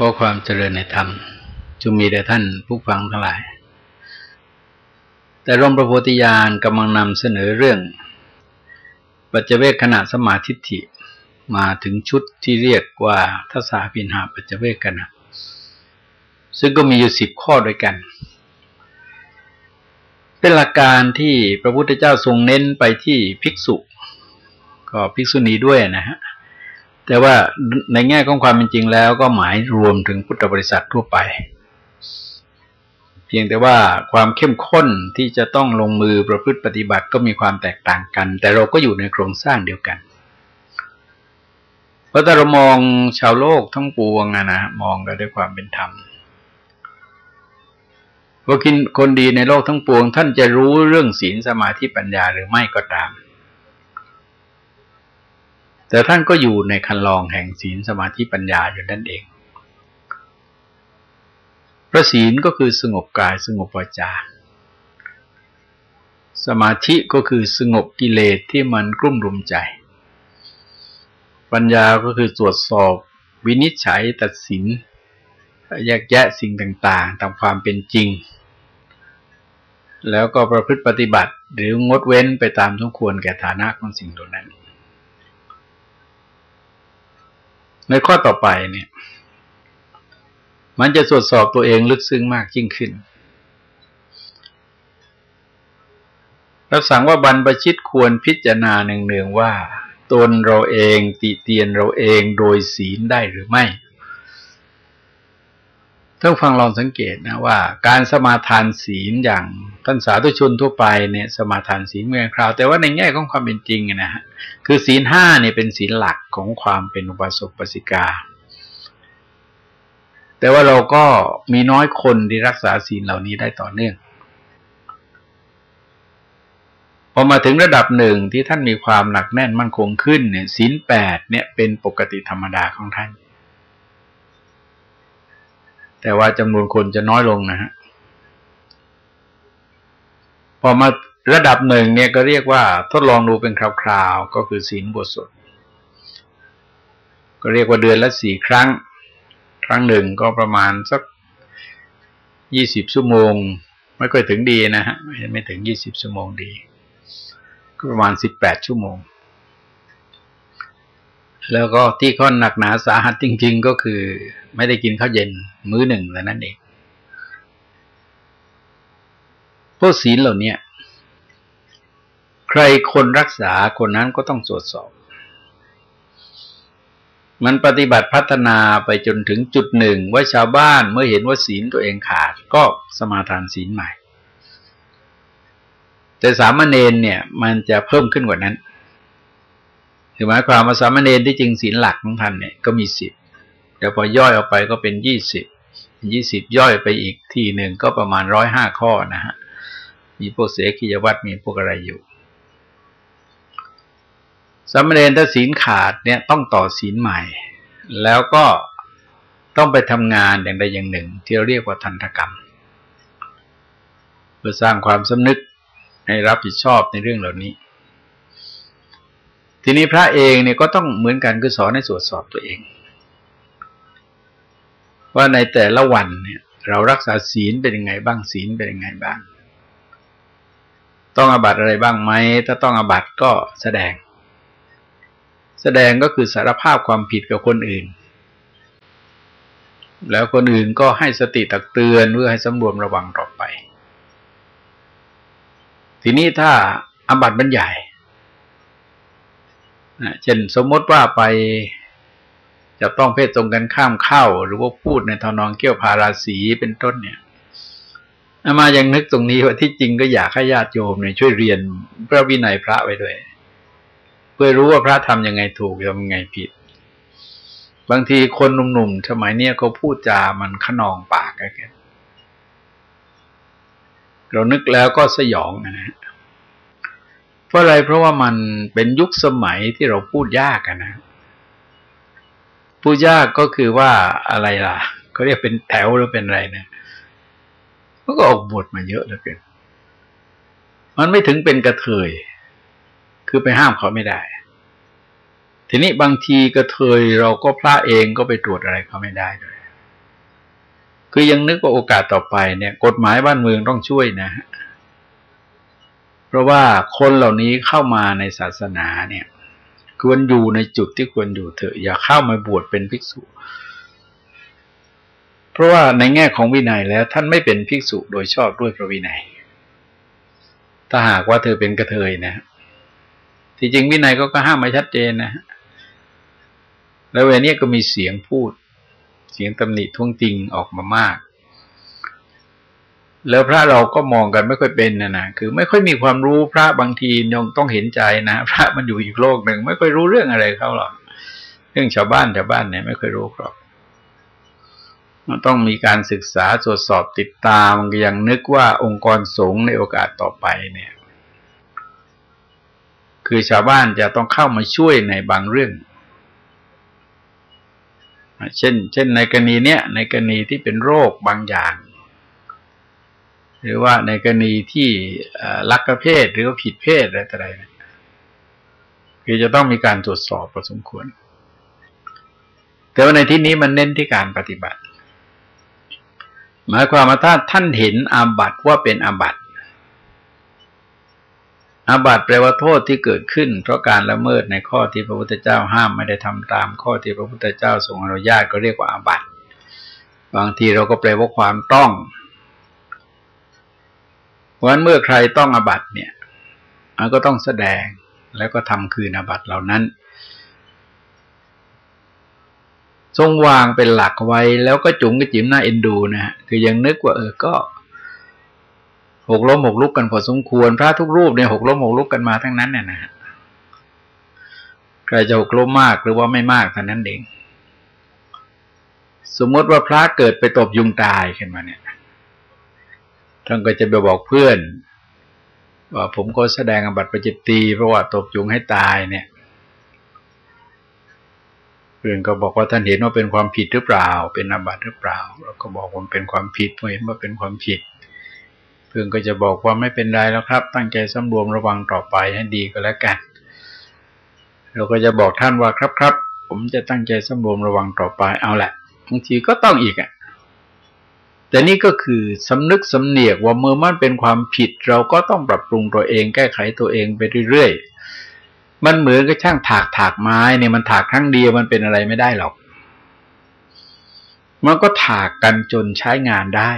ขอความเจริญในธรรมจงมีแด่ท่านผู้ฟังทั้งหลาย แต่ร่มพระโพธิญาณกำลังนำเสนอเรื่อง ปัจเจเวกขณะสมาธิฐิมาถึงชุดที่เรียกว่าทัศาพินหาปัจเจเวกขณะซึ่งก็มีอยู่สิบข้อด้วยกัน เป็นหลักการที่พระพุทธเจ้าทรงเน้นไปที่ภิกษุ ก็ภิกษุณีด้วยนะฮะ แต่ว่าในแง่ของความเป็นจริงแล้วก็หมายรวมถึงพุทธบริษัททั่วไป เพียงแต่ว่าความเข้มข้นที่จะต้องลงมือประพฤติปฏิบัติก็มีความแตกต่างกัน แต่เราก็อยู่ในโครงสร้างเดียวกันเพราะถ้าเรามองชาวโลกทั้งปวงนะนะมองกันด้วยความเป็นธรรมว่าคินคนดีในโลกทั้งปวง ท่านจะรู้เรื่องศีลสมาธิปัญญาหรือไม่ก็ตาม แต่ท่านก็อยู่ในคันลองแห่งศีลสมาธิปัญญาอยู่นั่นเอง พระศีลก็คือสงบกายสงบวาจา สมาธิก็คือสงบกิเลสที่มันกลุ่มรุมใจ ปัญญาก็คือตรวจสอบวินิจฉัยตัดสินแยกแยะสิ่งต่างๆ ตามความเป็นจริง แล้วก็ประพฤติปฏิบัติหรืองดเว้นไปตามสมควรแก่ฐานะของสิ่งเหล่านั้น ในข้อต่อไปเนี่ย มันจะตรวจสอบตัวเองลึกซึ้งมากยิ่งขึ้น รับสั่งว่าบรรพชิตควรพิจารณาเนืองๆว่า ตนเราเองติเตียนเราเองโดยศีลได้หรือไม่ ท่านฟังลองสังเกตนะว่า การสมาทานศีลอย่างท่านสาธุชนทั่วไปเนี่ยสมาทานศีลเมื่อคราว แต่ว่าในแง่ของความเป็นจริงนะฮะคือศีลห้าเนี่ยเป็นศีลหลักของความเป็นอุบาสกปสิกา แต่ว่าเราก็มีน้อยคนที่รักษาศีลเหล่านี้ได้ต่อเนื่องพอมาถึงระดับหนึ่งที่ท่านมีความหนักแน่นมั่นคงขึ้นเนี่ยศีลแปดเนี่ยเป็นปกติธรรมดาของท่าน แต่ว่าจำนวนคนจะน้อยลงนะฮะพอมาระดับหนึ่งเนี่ยก็เรียกว่า ทดลองดูเป็นคราวๆ ก็คือศีลบทสดก็เรียกว่าเดือนละสี่ครั้ง ครั้งหนึ่งก็ประมาณสักยี่สิบชั่วโมง ไม่ค่อยถึงดีนะฮะไม่ถึงยี่สิบชั่วโมงดี ก็ประมาณสิบแปดชั่วโมง แล้วก็ที่ข้อหนักหนาสาหัสจริง ๆ ก็คือ ไม่ได้กินข้าวเย็นมื้อหนึ่งแต่นั้นเองพวกศีลเหล่านี้ใครคนรักษาคนนั้นก็ต้องตรวจสอบ มันปฏิบัติพัฒนาไปจนถึงจุดหนึ่งว่าชาวบ้านเมื่อเห็นว่าศีลตัวเองขาด ก็สมาทานศีลใหม่ แต่สามเณรเนี่ย มันจะเพิ่มขึ้นกว่านั้น คือหมายความว่าสามเณรที่จริงศีลหลักของท่านเนี่ยก็มีสิบแต่พอย่อยออกไปก็เป็นยี่สิบยี่สิบย่อยไปอีกทีหนึ่งก็ประมาณร้อยห้าข้อนะฮะมีพวกเสกิยวัตมีพวกอะไรอยู่สามเณรถ้าศีลขาดเนี่ยต้องต่อศีลใหม่ แล้วก็ต้องไปทำงานอย่างใดอย่างหนึ่ง ที่เราเรียกว่าทันตกรรม เพื่อสร้างความสำนึกให้รับผิดชอบในเรื่องเหล่านี้ ทีนี้พระเองเนี่ยก็ต้องเหมือนกันคือสอนให้ตรวจสอบตัวเอง ว่าในแต่ละวันเนี่ย เรารักษาศีลเป็นยังไงบ้างศีลเป็นยังไงบ้าง ต้องอบัตอะไรบ้างไหมถ้าต้องอบัตก็แสดง แสดงก็คือสารภาพความผิดกับคนอื่น แล้วคนอื่นก็ให้สติตักเตือนเพื่อให้สำรวมระวังต่อไป ทีนี้ถ้าอบัตมันใหญ่ เช่นสมมติว่าไปจะต้องเพศตรงกันข้ามเข้า หรือว่าพูดในทานองเกี่ยวพาราสีเป็นต้นเนี่ยมายังนึกตรงนี้ว่าที่จริงก็อยากให้ญาติโยมเนี่ยช่วยเรียนพระวินัยพระไว้ด้วย เพื่อรู้ว่าพระทำยังไงถูกทำยังไงผิด บางทีคนหนุ่มๆสมัยเนี้ยเขาพูดจามันขนองปากกันเรานึกแล้วก็สยองนะ เพราะอะไรเพราะว่ามันเป็นยุคสมัยที่เราพูดยากนะพูดยากก็คือว่าอะไรล่ะเขาเรียกเป็นแถวหรือเป็นอะไรเนะมันก็ออกบทมาเยอะเหลือเกินมันไม่ถึงเป็นกระเทย คือไปห้ามเขาไม่ได้ ทีนี้บางทีกระเทยเราก็พระเองก็ไปตรวจอะไรเขาไม่ได้ด้วยคือยังนึกว่าโอกาสต่อไปเนี่ย กฎหมายบ้านเมืองต้องช่วยนะฮะ เพราะว่าคนเหล่านี้เข้ามาในศาสนาเนี่ย ควรอยู่ในจุดที่ควรอยู่เถอะ อย่าเข้ามาบวชเป็นภิกษุ เพราะว่าในแง่ของวินัยแล้วท่านไม่เป็นภิกษุโดยชอบด้วยพระวินัย ถ้าหากว่าเธอเป็นกระเทยนะที่จริงวินัยก็ก็ห้ามมาชัดเจนนะแล้วเวลานี้ก็มีเสียงพูด เสียงตำหนิท่วงติงออกมามาก แล้วพระเราก็มองกันไม่ค่อยเป็นนะนะคือไม่ค่อยมีความรู้พระบางทียังต้องเห็นใจนะพระมันอยู่อีกโลกหนึ่งไม่ค่อยรู้เรื่องอะไรเขาหรอกเรื่องชาวบ้านชาวบ้านเนี่ยไม่ค่อยรู้หรอกมันต้องมีการศึกษาตรวจสอบติดตามยังนึกว่าองค์กรสูงในโอกาสต่อไปเนี่ย คือชาวบ้านจะต้องเข้ามาช่วยในบางเรื่อง เช่น เช่นในกรณีเนี้ยในกรณีที่เป็นโรคบางอย่าง หรือว่าในกรณีที่ลักกระเพศหรือว่าผิดเพศอะไรต่ออะไรคือจะต้องมีการตรวจสอบพอสมควร แต่ว่าในที่นี้มันเน้นที่การปฏิบัติ หมายความว่าถ้าท่านเห็นอาบัตว่าเป็นอาบัตอาบัตแปลว่าโทษที่เกิดขึ้น เพราะการละเมิดในข้อที่พระพุทธเจ้าห้ามไม่ได้ทำตาม ข้อที่พระพุทธเจ้าทรงอนุญาตก็เรียกว่าอาบัตบางทีเราก็แปลว่าความต้อง เพราะฉะนั้นเมื่อใครต้องอบัตเนี่ยมันก็ต้องแสดงแล้วก็ทำคืนอบัตเหล่านั้น ทรงวางเป็นหลักไว้ แล้วก็จุ๋งกระจิ๋มหน้าเอ็นดูนะฮะคือยังนึกว่าเออก็หกล้มหกลุกกันพอสมควร พระทุกรูปเนี่ยหกล้มหกลุกกันมาทั้งนั้นเนี่ยนะฮะใครจะหกล้มมากหรือว่าไม่มากเท่านั้นเอง สมมติว่าพระเกิดไปตบยุงตายขึ้นมาเนี่ย ท่านก็จะไปบอกเพื่อน ว่าผมก็แสดงอบัติประจิตตีเพราะว่าตบยุงให้ตายเนี่ย เพื่อนก็บอกว่าท่านเห็นว่าเป็นความผิดหรือเปล่า เป็นอาบัติหรือเปล่าเราก็บอกว่าเป็นความผิดเห็นว่าเป็นความผิด เพื่อนก็จะบอกว่าไม่เป็นไรแล้วครับ ตั้งใจสำรวมระวังต่อไปให้ดีก็แล้วกันเราก็จะบอกท่านว่าครับครับผมจะตั้งใจสำรวมระวังต่อไปเอาแหละบางทีก็ต้องอีกอะ แต่นี่ก็คือสำนึกสำเนียกว่าเมื่อมันเป็นความผิด เราก็ต้องปรับปรุงตัวเอง แก้ไขตัวเองไปเรื่อยๆ มันเหมือนกับช่างถากถากไม้เนี่ยมันถากครั้งเดียวมันเป็นอะไรไม่ได้หรอก มันก็ถากกันจนใช้งานได้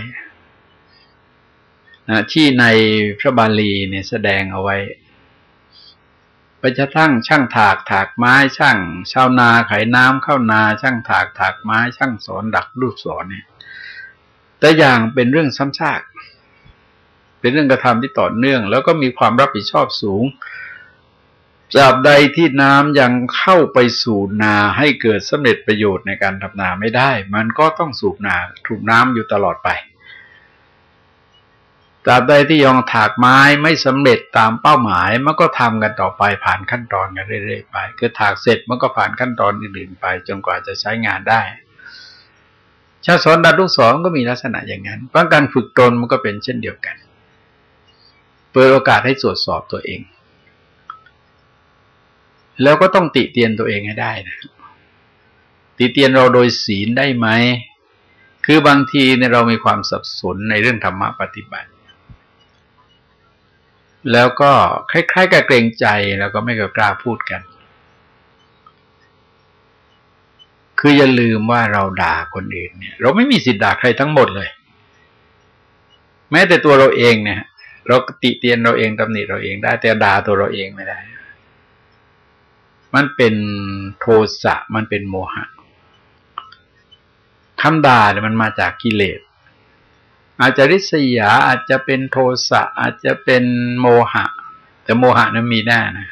นะที่ในพระบาลีเนี่ยแสดงเอาไว้ไปจะทั้งช่างถากถากไม้ช่างชาวนาไขน้ำเข้านา ช่างถากถากไม้ช่างสอนดักลูกสอนเนี่ย แต่อย่างเป็นเรื่องซ้ำซากเป็นเรื่องกระทำที่ต่อเนื่อง แล้วก็มีความรับผิดชอบสูงจาบใดที่น้ำยังเข้าไปสู่นาให้เกิดสำเร็จประโยชน์ในการทำนาไม่ได้ มันก็ต้องสูบนาถูกน้ำอยู่ตลอดไปตราบใดที่ยังถากไม้ไม่สำเร็จตามเป้าหมายมันก็ทำกันต่อไปผ่านขั้นตอนกันเรื่อยๆไป คือถากเสร็จมันก็ผ่านขั้นตอนอื่นๆไป จนกว่าจะใช้งานได้ ชาสอนดัดลูกศรก็มีลักษณะอย่างนั้นเพราะการฝึกตนมันก็เป็นเช่นเดียวกัน เปิดโอกาสให้ตรวจสอบตัวเอง แล้วก็ต้องติเตียนตัวเองให้ได้นะ ติเตียนเราโดยศีลได้ไหม คือบางทีเนี่ยเรามีความสับสนในเรื่องธรรมะปฏิบัติ แล้วก็คล้ายๆกับเกรงใจแล้วก็ไม่กล้าพูดกัน คืออย่าลืมว่าเราด่าคนอื่นเนี่ย เราไม่มีสิทธิ์ด่าใครทั้งหมดเลย แม้แต่ตัวเราเองเนี่ย เราติเตียนเราเองตำหนิเราเองได้ แต่ด่าตัวเราเองไม่ได้ มันเป็นโทสะมันเป็นโมหะคำด่าเนี่ยมันมาจากกิเลสอาจจะริษยาอาจจะเป็นโทสะอาจจะเป็นโมหะ แต่โมหะนั้นมีแน่นะ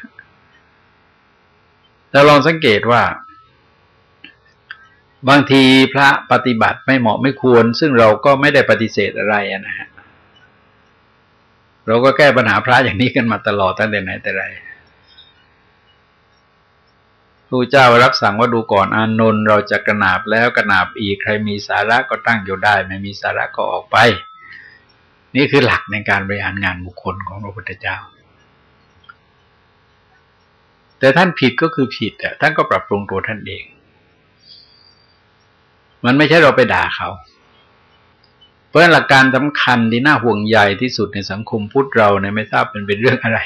เราลองสังเกตว่า บางทีพระปฏิบัติไม่เหมาะไม่ควร ซึ่งเราก็ไม่ได้ปฏิเสธอะไรนะฮะเราก็แก้ปัญหาพระอย่างนี้กันมาตลอดตั้งแต่ไหนแต่ไรพระเจ้ารับสั่งว่าดูก่อนอานนท์เราจะกระนาบแล้วกระนาบอีกใครมีสาระก็ตั้งอยู่ได้ ไม่มีสาระก็ออกไป นี่คือหลักในการบริหารงานบุคคลของพระพุทธเจ้า แต่ท่านผิดก็คือผิดอะท่านก็ปรับปรุงตัวท่านเอง มันไม่ใช่เราไปด่าเขา เพราะหลักการสำคัญที่น่าห่วงใยที่สุดในสังคมพุทธเราเนี่ยไม่ทราบเป็นเป็นเรื่องอะไร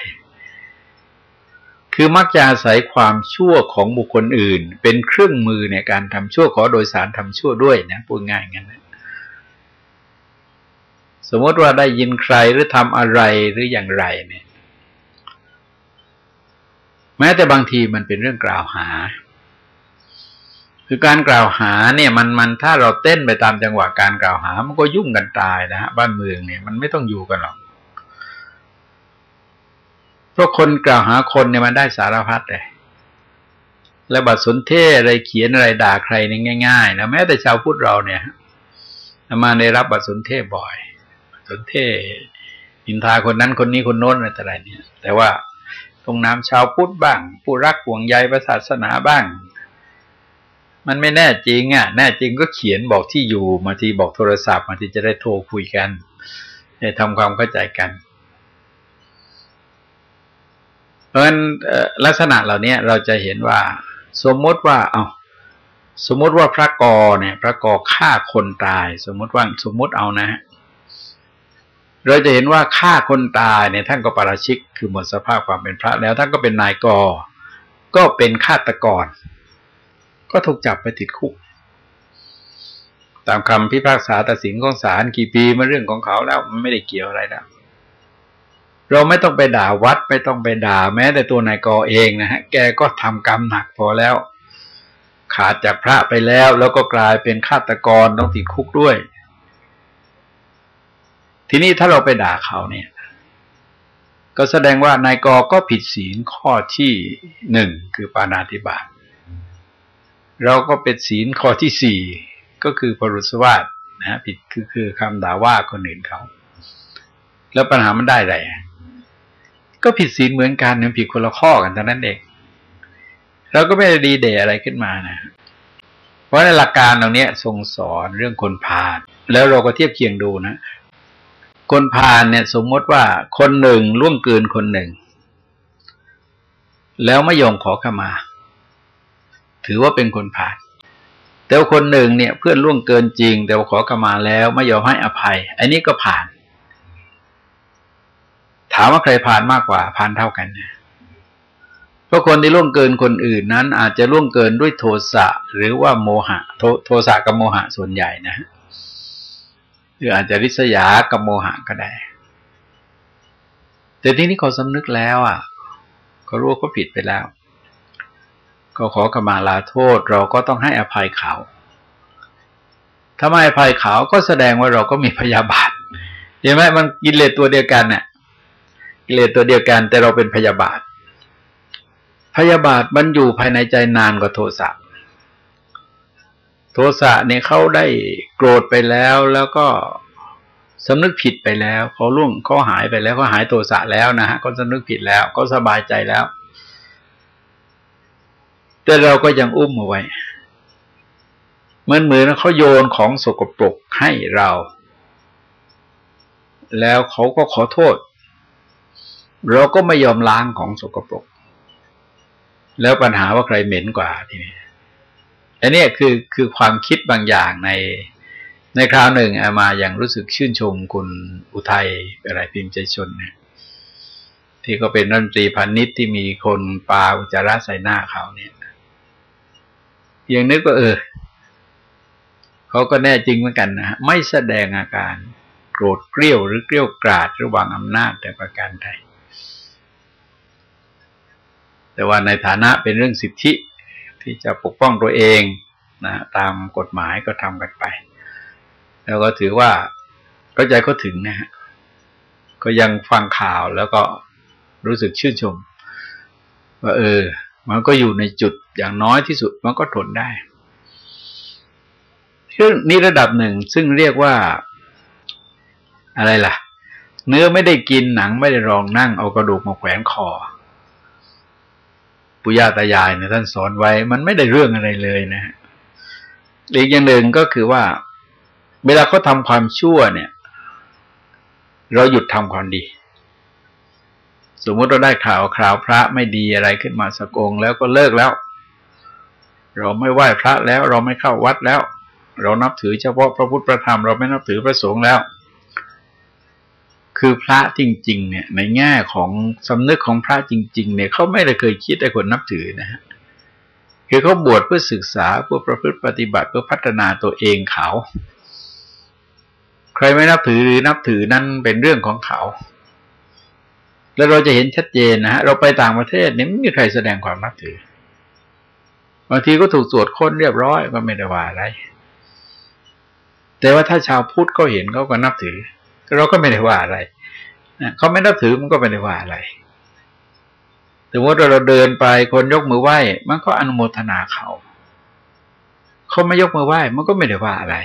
คือมักจะอาศัยความชั่วของบุคคลอื่น เป็นเครื่องมือในการทำชั่วขอโดยสารทำชั่วด้วยนะพูดง่ายงั้นนะสมมติว่าได้ยินใครหรือทำอะไรหรืออย่างไรเนี่ย แม้แต่บางทีมันเป็นเรื่องกล่าวหา คือการกล่าวหาเนี่ยมันมันถ้าเราเต้นไปตามจังหวะการกล่าวหา มันก็ยุ่งกันตายนะฮะบ้านเมืองเนี่ยมันไม่ต้องอยู่กันหรอกเพราะคนกล่าวหาคนเนี่ยมันได้สารพัดเลยและบัตรสนเทศอะไรเขียนอะไรด่าใครนี่ง่ายๆนะแม้แต่ชาวพุทธเราเนี่ยมาในรับบัตรสนเทศบ่อยสนเทศอินทาคนนั้นคนนี้คนโน้นอะไรเนี่ย แต่ว่าตรงน้ำชาวพุทธบ้าง ผู้รักห่วงใยศาสนาบ้าง มันไม่แน่จริงอะ แน่จริงก็เขียนบอกที่อยู่มาทีบอกโทรศัพท์มาทีจะได้โทรคุยกันจะทำความเข้าใจกัน เพราะฉะนั้นลักษณะเหล่านี้เราจะเห็นว่า สมมติว่า เอาสมมติว่าพระกอเนี่ย พระกอฆ่าคนตาย สมมติว่าสมมติเอานะฮะเราจะเห็นว่าฆ่าคนตายเนี่ยท่านก็ปราชิกคือหมดสภาพความเป็นพระแล้วท่านก็เป็นนายกก็เป็นฆาตกร ก็ถูกจับไปติดคุก ตามคำพิพากษาตัดสินของศาลกี่ปีมาเรื่องของเขาแล้วมันไม่ได้เกี่ยวอะไรแล้วเราไม่ต้องไปด่าวัดไม่ต้องไปด่าแม้แต่ตัวนายกเองนะฮะ แกก็ทำกรรมหนักพอแล้ว ขาดจากพระไปแล้ว แล้วก็กลายเป็นฆาตกรต้องติดคุกด้วย ทีนี้ถ้าเราไปด่าเขาเนี่ย ก็แสดงว่านายกก็ผิดศีลข้อที่หนึ่งคือปานาติบาต เราก็เป็นศีลข้อที่สี่ก็คือปรุสวาสนะผิดคือคือคำด่าว่าคนอื่นเขา แล้วปัญหามันได้ไรก็ผิดศีลเหมือนกันมันผิดคนละข้อกันเท่านั้นเองเราก็ไม่ได้ดีเดอะไรขึ้นมานะ เพราะในหลักการตรงนี้ทรงสอนเรื่องคนพาลแล้วเราก็เทียบเคียงดูนะคนพาลเนี่ย สมมติว่าคนหนึ่งล่วงเกินคนหนึ่ง แล้วไม่ยอมขอขมา ถือว่าเป็นคนพาลแต่คนหนึ่งเนี่ยเพื่อนล่วงเกินจริง แต่ว่าขอขมาแล้วไม่ยอมให้อภัย อันนี้ก็ผ่าน ถามว่าใครผ่านมากกว่าผ่านเท่ากันเนี่ยเพราะคนที่ล่วงเกินคนอื่นนั้น อาจจะล่วงเกินด้วยโทสะหรือว่าโมหะโทโทสะกับโมหะส่วนใหญ่นะหรืออาจจะริษยากับโมหะก็ได้ แต่ที่นี้เขาสำนึกแล้ว อะเขารู้ก็ผิดไปแล้ว ก็ขอกมาลาโทษเราก็ต้องให้อภัยเขาถ้าไม่อภัยเขาก็แสดงว่าเราก็มีพยาบาทเห็นไหมมันกิเลสตัวเดียวกันเนี่ยกิเลสตัวเดียวกัน แต่เราเป็นพยาบาท พยาบาทมันอยู่ภายในใจนานกว่าโทสะโทสะเนี่ยเขาได้โกรธไปแล้วแล้วก็สำนึกผิดไปแล้วเขาล่วงเขาหายไปแล้วเขาหายโทสะแล้วนะฮะเขาสำนึกผิดแล้วเขาสบายใจแล้ว แต่เราก็ยังอุ้มเอาไว้เมือนเหมือนเขาโยนของสกปรกให้เรา แล้วเขาก็ขอโทษ เราก็ไม่ยอมล้างของสกปรก แล้วปัญหาว่าใครเหม็นกว่าทีนี้อันนี้คือคือความคิดบางอย่างในในคราวหนึ่งอามาอย่างรู้สึกชื่นชมคุณอุทัยอะไรพิมพ์ใจชนเนี่ยที่ก็เป็นรัฐมนตรีพาณิชย์ที่มีคนปาอุจาระใส่หน้าเขาเนี่ย ยังนึกว่าเออเขาก็แน่จริงเหมือนกันนะไม่แสดงอาการโกรธเกรี้ยวหรือเกรี้ยวกราดระหว่างอำนาจแต่ประการใดแต่ว่าในฐานะเป็นเรื่องสิทธิที่จะปกป้องตัวเองนะตามกฎหมายก็ทำกันไป แล้วก็ถือว่าเข้าใจก็ถึงนะฮะก็ยังฟังข่าวแล้วก็รู้สึกชื่นชม ว่าเออ มันก็อยู่ในจุดอย่างน้อยที่สุดมันก็ทนได้ซึ่องนี่ระดับหนึ่งซึ่งเรียกว่า อะไรล่ะ เนื้อไม่ได้กินหนังไม่ได้รองนั่งเอากระดูกมาแขวนคอปุยาตายายเนี่ยท่านสอนไว้ มันไม่ได้เรื่องอะไรเลยนะฮะอีกอย่างหนึ่งก็คือว่า เวลาเขาทาความชั่วเนี่ย เราหยุดทำความดี สมมติเราได้ข่าวคราวพระไม่ดีอะไรขึ้นมาสักองแล้วก็เลิกแล้ว เราไม่ไหว้พระแล้ว เราไม่เข้าวัดแล้ว เรานับถือเฉพาะพระพุทธพระธรรม เราไม่นับถือพระสงฆ์แล้ว คือพระจริง ๆ เนี่ย ในแง่ของสำนึกของพระจริง ๆ เนี่ยเขาไม่ได้เคยคิดไอ้คนนับถือนะฮะคือเขาบวชเพื่อศึกษาเพื่อประพฤติปฏิบัติเพื่อพัฒนาตัวเองเขา ใครไม่นับถือหรือนับถือนั้นเป็นเรื่องของเขา แล้วเราจะเห็นชัดเจนนะฮะเราไปต่างประเทศเนี่ยไม่มีใครแสดงความนับถือบางทีก็ถูกตรวจค้นเรียบร้อยก็ไม่ได้ว่าอะไร แต่ว่าถ้าชาวพุทธเขาเห็นเขาก็นับถือ เราก็ไม่ได้ว่าอะไรเขาไม่นับถือมันก็ไม่ได้ว่าอะไรแต่ว่าเราเดินไปคนยกมือไหว้มันก็อนุโมทนาเขา เขาไม่ยกมือไหว้มันก็ไม่ได้ว่าอะไร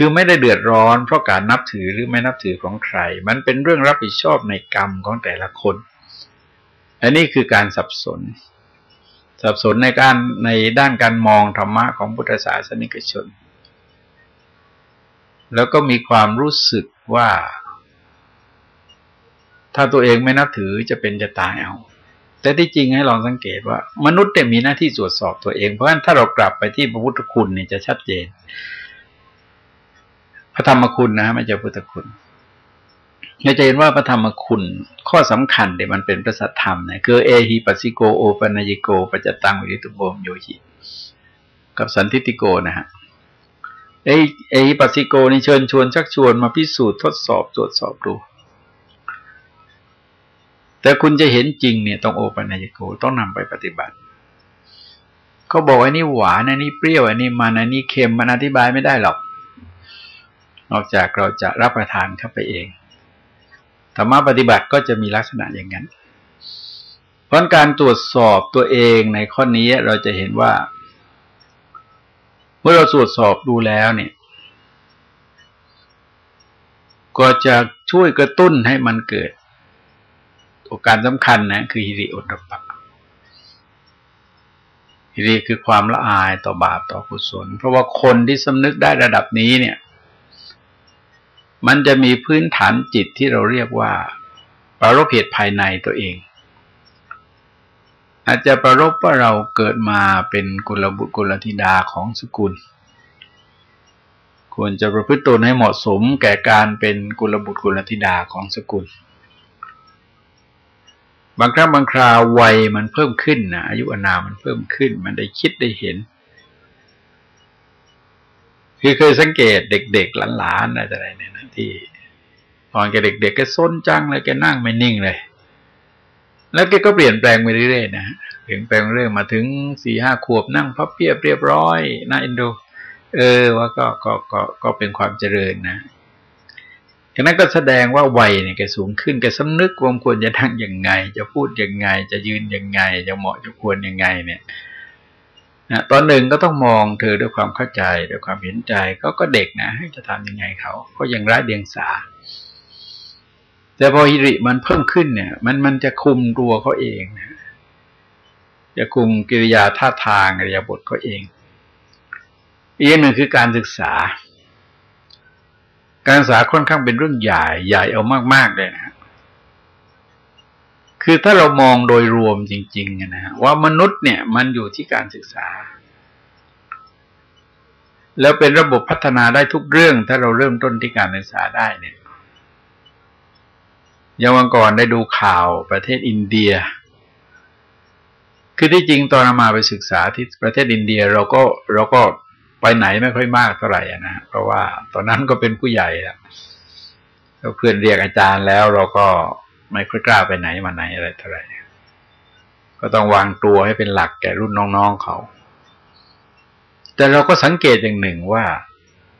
คือไม่ได้เดือดร้อน เพราะการนับถือหรือไม่นับถือของใคร มันเป็นเรื่องรับผิดชอบในกรรมของแต่ละคน อันนี้คือการสับสน สับสนในการในด้านการมองธรรมะของพุทธศาสนิกชน แล้วก็มีความรู้สึกว่า ถ้าตัวเองไม่นับถือจะเป็นจะตายเอาแต่ที่จริงให้ลองสังเกตว่า มนุษย์เนี่ยมีหน้าที่ตรวจสอบตัวเอง เพราะฉะนั้นถ้าเรากลับไปที่พระพุทธคุณเนี่ยจะชัดเจน ระธรรมคุณนะไม่ใช่พุทธคุณเราจะเห็นว่าพระธรรมคุณข้อสำคัญเนี่ยมันเป็นพระสัทธรรมเนี่ยคือเอหิปัสสิโกโอปัญญิโกปัจจตังวิริตุโบมโยหิกับสันทิติโกนะฮะเอเอหิปัสสิโกนี่เชิญชวนชักชวนมาพิสูจน์ทดสอบตรวจสอบดู แต่คุณจะเห็นจริงเนี่ยต้องโอปัญญิโกต้องนำไปปฏิบัติเขาบอกไอันนี้หวานไอันนี้เปรี้ยวไอันนี้มันไอันนี้เค็มมันอธิบายไม่ได้หรอก นอกจากเราจะรับประทานเข้าไปเองธรรมะปฏิบัติก็จะมีลักษณะอย่างนั้น เพราะการตรวจสอบตัวเองในข้อนี้เราจะเห็นว่า เมื่อเราตรวจสอบดูแล้วเนี่ย ก็จะช่วยกระตุ้นให้มันเกิดโอกาสสำคัญนะคือฮิริโอตปะฮิริคือความละอายต่อบาปต่อกุศล เพราะว่าคนที่สำนึกได้ระดับนี้เนี่ย มันจะมีพื้นฐานจิตที่เราเรียกว่าประรบเหตุภายในตัวเอง อาจจะประรบว่าเราเกิดมาเป็นกุลบุตรกุลธิดาของสกุล ควรจะประพฤติตนให้เหมาะสมแก่การเป็นกุลบุตรกุลธิดาของสกุล บางครั้งบางคราววัยมันเพิ่มขึ้นนะอายุอนามันเพิ่มขึ้น มันได้คิดได้เห็น คือเคยสังเกตเด็ก ๆ หลานๆอะไรเนี่ยนะที่ตอนแกเด็กๆแกซนจังเลยแกนั่งไม่นิ่งเลย แล้วแกก็เปลี่ยนแปลงไปเรื่อยๆนะเปลี่ยนแปลงเรื่อยมาถึงสี่ห้าขวบนั่งพับเพียบเรียบร้อยน่าเอ็นดูเออว่าก็ก็ก็ก็เป็นความเจริญนะฉะนั้นก็แสดงว่าวัยเนี่ยแกสูงขึ้นแกสำนึกว่าควรจะทั้งยังไง จะพูดยังไง จะยืนยังไง จะเหมาะจะควรยังไงเนี่ย นะตอนหนึ่งก็ต้องมองเธอด้วยความเข้าใจด้วยความเห็นใจก็ก็เด็กนะให้จะทำยังไงเขาก็ยังร้ายเดียงสา แต่พอฮิริมันเพิ่มขึ้นเนี่ย มันมันจะคุมตัวเขาเองนะจะคุมกิริยาท่าทางกิริยาบทเขาเอง อีกหนึ่งคือการศึกษา การศึกษาค่อนข้างเป็นเรื่องใหญ่ใหญ่เอามากๆเลยนะ คือถ้าเรามองโดยรวมจริงๆนะฮะว่ามนุษย์เนี่ยมันอยู่ที่การศึกษา แล้วเป็นระบบพัฒนาได้ทุกเรื่อง ถ้าเราเริ่มต้นที่การศึกษาได้เนี่ยย่างวันก่อนได้ดูข่าวประเทศอินเดีย คือที่จริงตอนมาไปศึกษาที่ประเทศอินเดียเราก็เราก็ไปไหนไม่ค่อยมากเท่าไหร่นะเพราะว่าตอนนั้นก็เป็นผู้ใหญ่แล้วเพื่อนเรียกอาจารย์แล้วเราก็ ไม่ค่อยกล้าไปไหนมาไหนอะไรเท่าไหร่ก็ต้องวางตัวให้เป็นหลักแก่รุ่นน้องๆเขา แต่เราก็สังเกตอย่างหนึ่งว่า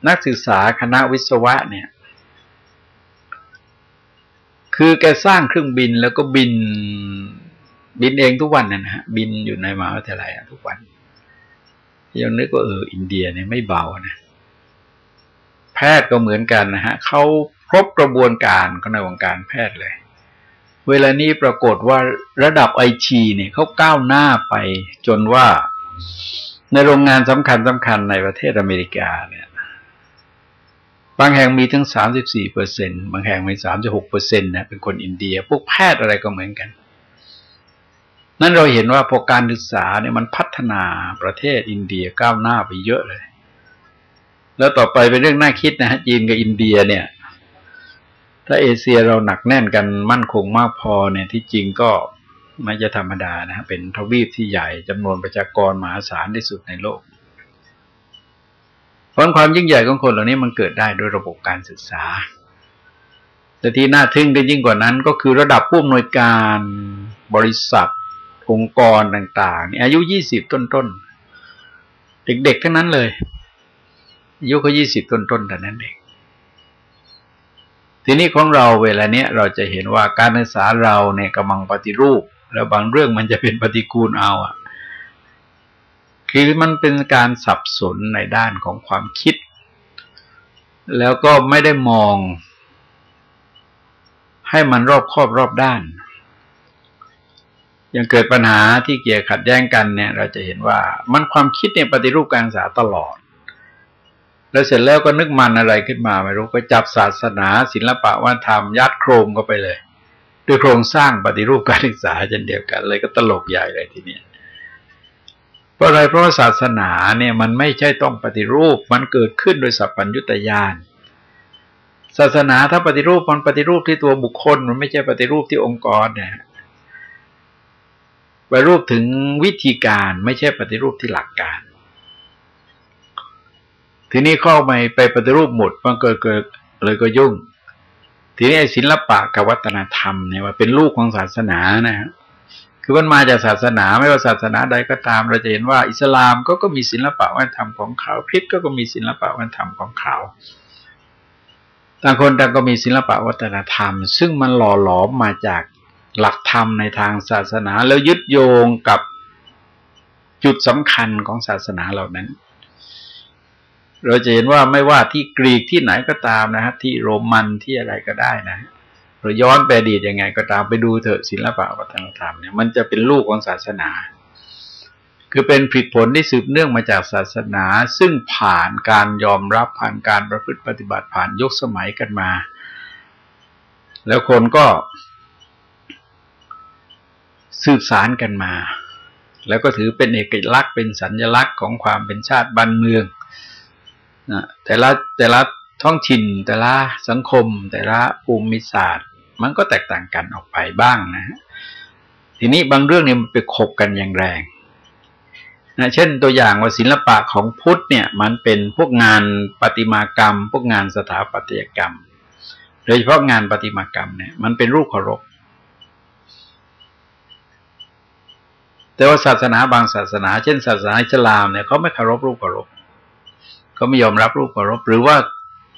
นักศึกษาคณะวิศวะเนี่ย คือแกสร้างเครื่องบินแล้วก็บิน บินเองทุกวันนะฮะ บินอยู่ในมหาวิทยาลัยทุกวันยังนึกว่าเอออินเดียเนี่ยไม่เบานะ แพทย์ก็เหมือนกันนะฮะเขาครบกระบวนการก็ในวงการแพทย์เลย เวลานี้ปรากฏว่าระดับไอทีเนี่ยเขาก้าวหน้าไปจนว่าในโรงงานสำคัญสำคัญในประเทศอเมริกาเนี่ยบางแห่งมีถึงสามสิบสี่เปอร์เซ็นบางแห่งมีสามสิบหกเปอร์เซ็นต์นะเป็นคนอินเดีย พวกแพทย์อะไรก็เหมือนกัน นั่นเราเห็นว่าพอการศึกษาเนี่ยมันพัฒนาประเทศอินเดียก้าวหน้าไปเยอะเลย แล้วต่อไปเป็นเรื่องน่าคิดนะฮะจีนกับอินเดียเนี่ย ถ้าเอเชียเราหนักแน่นกันมั่นคงมากพอเนี่ยที่จริงก็ไม่จะธรรมดานะเป็นทวีปที่ใหญ่จำนวนประชากรมหาศาลที่สุดในโลกเพราะความยิ่งใหญ่ของคนเหล่านี้มันเกิดได้ด้วยระบบการศึกษา แต่ที่น่าทึ่งได้ยิ่งกว่านั้น ก็คือระดับผู้อำนวยการบริษัท องค์กรต่างๆอายุยี่สิบต้นๆเด็กๆทั้งนั้นเลยอายุก็ยี่สิบต้นๆแต่นั้นเอง ทีนี้ของเราเวลาเนี้ยเราจะเห็นว่าการศึกษาเราเนี่ยกำลังปฏิรูป แล้วบางเรื่องมันจะเป็นปฏิกูลเอาอะ คือมันเป็นการสับสนในด้านของความคิด แล้วก็ไม่ได้มอง ให้มันรอบครอบรอบด้าน ยังเกิดปัญหาที่เกี่ยวขัดแย้งกันเนี่ย เราจะเห็นว่ามันความคิดเนี่ยปฏิรูปการศึกษาตลอด แล้วเสร็จแล้วก็นึกมันอะไรขึ้นมาไม่รู้ก็จับศาสนาศิลปะวัฒนธรรมยัดโครงก็ไปเลยด้วยโครงสร้างปฏิรูปการศึกษาเช่นเดียวกัน เลยก็ตลกใหญ่เลยทีนี้เพราะอะไรเพราะศาสนาเนี่ยมันไม่ใช่ต้องปฏิรูปมันเกิดขึ้นโดยสัพพัญญุตยานศาสนาถ้าปฏิรูปมันปฏิรูปที่ตัวบุคคล มันไม่ใช่ปฏิรูปที่องค์กรนี่ยปฏิรูปถึงวิธีการไม่ใช่ปฏิรูปที่หลักการ ทีนี้เข้าไปไปปฏิรูปหมดมันเกิดเกิดเลยก็ยุ่ง ทีนี้ศิลปะกับวัฒนธรรมเนี่ยว่าเป็นลูกของศาสนานะครับคือมันมาจากศาสนาไม่ว่าศาสนาใดก็ตามเราจะเห็นว่าอิสลามก็ก็มีศิลปะวัฒนธรรมของเขาพิษก็ก็มีศิลปะวัฒนธรรมของเขาต่างคนต่างก็มีศิลปะวัฒนธรรม ซึ่งมันหล่อหลอมมาจากหลักธรรมในทางศาสนา แล้วยึดโยงกับจุดสำคัญของศาสนาเหล่านั้น เราจะเห็นว่าไม่ว่าที่กรีกที่ไหนก็ตามนะฮะที่โรมันที่อะไรก็ได้นะหรือย้อนไปอดีตยังไงก็ตามไปดูเถอะศิลปะวัฒนธรรมเนี่ยมันจะเป็นลูกของศาสนา คือเป็นผลผลที่สืบเนื่องมาจากศาสนา ซึ่งผ่านการยอมรับผ่านการประพฤติปฏิบัติผ่านยกสมัยกันมา แล้วคนก็ สืบสารกันมา แล้วก็ถือเป็นเอกลักษณ์เป็นสัญลักษณ์ของความเป็นชาติบ้านเมือง นะแต่ละแต่ละท้องถิ่น แต่ละสังคม แต่ละภูมิศาสตร์ มันก็แตกต่างกันออกไปบ้างนะ ทีนี้บางเรื่องเนี่ยมันไปขบกันอย่างแรงนะเช่นตัวอย่างว่าศิลปะของพุทธเนี่ย มันเป็นพวกงานปฏิมากรรม พวกงานสถาปัตยกรรม โดยเฉพาะงานปฏิมากรรมเนี่ย มันเป็นรูปเคารพแต่ว่าศาสนาบางศาสนา เช่น ศาสนาอิสลามเนี่ยเขาไม่เคารพรูปเคารพ เขาไม่ยอมรับรูปเคารพ หรือว่า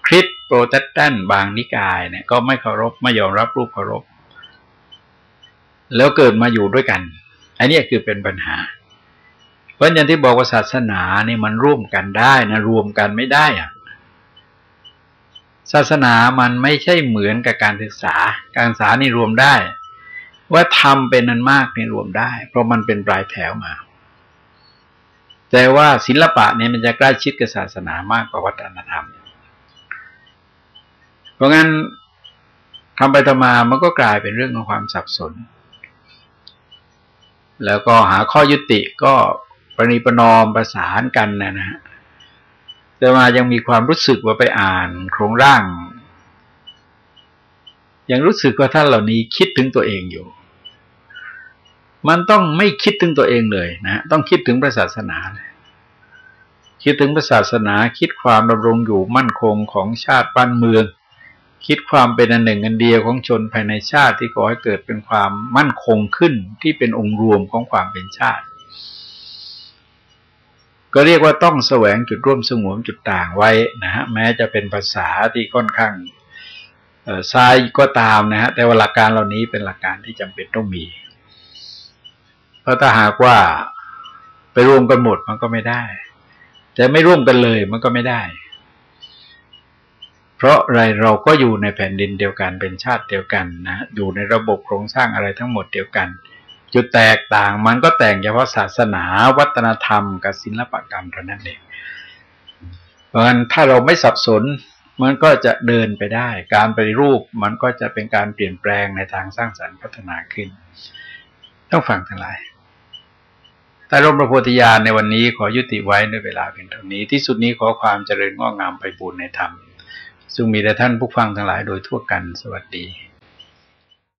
คริสโปรเตสแตนต์บางนิกายเนี่ย ก็ไม่เคารพไม่ยอมรับรูปเคารพ แล้วเกิดมาอยู่ด้วยกัน อันนี้คือเป็นปัญหา เพราะอย่างที่บอกว่าศาสนานี่มันร่วมกันได้นะรวมกันไม่ได้อะศาสนามันไม่ใช่เหมือนกับการศึกษา การศึกษานี่รวมได้ ว่าทำเป็นนันมากนี่รวมได้ เพราะมันเป็นปลายแถวมา แต่ว่าศิลปะเนี่ยมันจะใกล้ชิดกับศาสนามากกว่าวัฒนธรรม เพราะงั้นทำไปทำมามันก็กลายเป็นเรื่องของความสับสน แล้วก็หาข้อยุติก็ประนีประนอมประสานกันนะนะฮะแต่มายังมีความรู้สึกว่าไปอ่านโครงร่าง ยังรู้สึกว่าท่านเหล่านี้คิดถึงตัวเองอยู่ มันต้องไม่คิดถึงตัวเองเลยนะต้องคิดถึงพระศาสนาเลยคิดถึงพระศาสนาคิดความดำรงอยู่มั่นคงของชาติบ้านเมือง คิดความเป็นอันหนึ่งอันเดียวของชนภายในชาติที่ก่อให้เกิดเป็นความมั่นคงขึ้นที่เป็นองค์รวมของความเป็นชาติ ก็เรียกว่าต้องแสวงจุดร่วมสงวนจุดต่างไว้นะฮะแม้จะเป็นภาษาที่ค่อนข้างทรายก็ตามนะฮะแต่ว่าหลักการเหล่านี้เป็นหลักการที่จำเป็นต้องมี เพราะถ้าหากว่าไปรวมกันหมดมันก็ไม่ได้ แต่ไม่ร่วมกันเลยมันก็ไม่ได้ เพราะอะไรเราก็อยู่ในแผ่นดินเดียวกันเป็นชาติเดียวกันนะอยู่ในระบบโครงสร้างอะไรทั้งหมดเดียวกัน จุดแตกต่างมันก็แต่เฉพาะศาสนา วัฒนธรรม กับศิลปกรรมเท่านั้นเองเพราะฉะนั้นถ้าเราไม่สับสนมันก็จะเดินไปได้ การปฏิรูปมันก็จะเป็นการเปลี่ยนแปลงในทางสร้างสรรค์พัฒนาขึ้น ต้องฟังทั้งหลาย แต่ร่มพระโพธิญาณในวันนี้ขอยุติไว้ในเวลาเพียงเท่านี้ ที่สุดนี้ขอความเจริญงอกงามไปบูรณนธรรมซึ่งมีแต่ท่านผู้ฟังทั้งหลายโดยทั่วกันสวัสดี